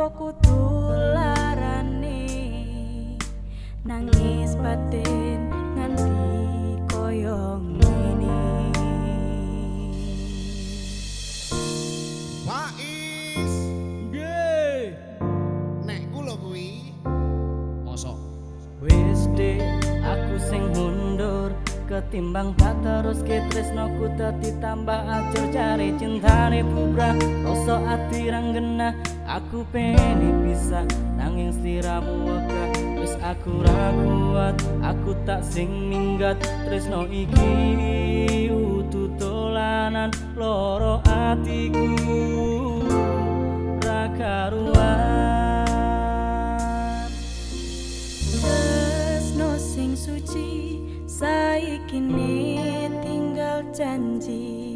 opo kutularani nangis batin nganti koyong Wis aku sing mundur ketimbang tak terus ke tresno ku tambah acur cari cinta ni pubra rosa hati rang genah aku pengen bisa nanging sliramu wakak wis aku ra kuat aku tak sing minggat. Tresno iki utu tolanan loro atiku ra karuan. Tresno sing suci saiki tinggal janji.